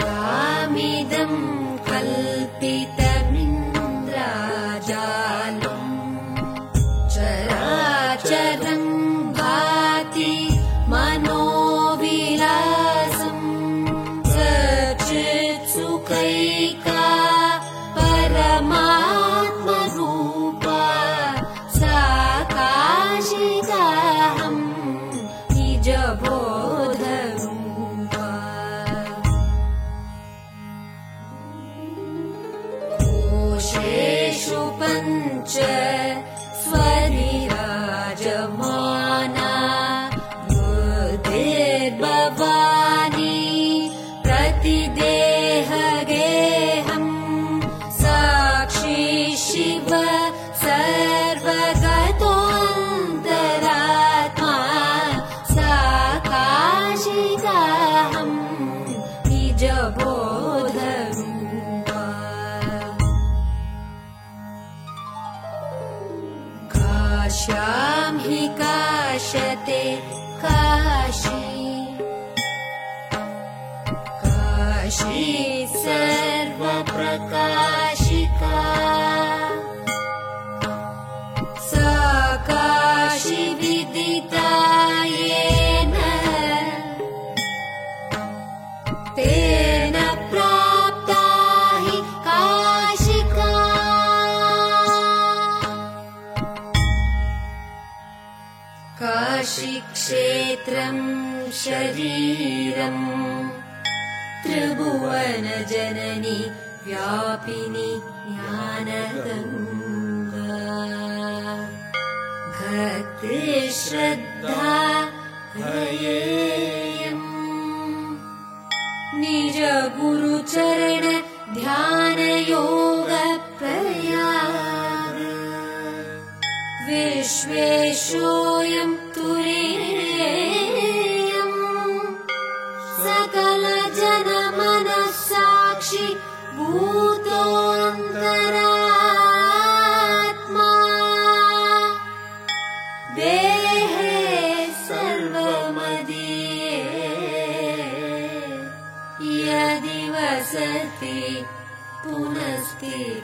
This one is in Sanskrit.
यस्यामिदम् कल्पि ेषु पञ्च काश्यां हि काशते काशी। काशी सर्वप्रकाशिका। सा काशी विदिता येन। तेन काशीक्षेत्रम् शरीरम् त्रिभुवनजननी व्यापिनि ज्ञानगङ्गा। भक्तिश्रद्धा हयेयम् निज गुरुचरण विश्वेशोऽयं तुरीयम्। सकलजनमनस्साक्षि भूतोऽन्तरात्मा। देहे सर्वमदीये। यदि वसति पुनस्तीर्थमन्यत् किमस्ति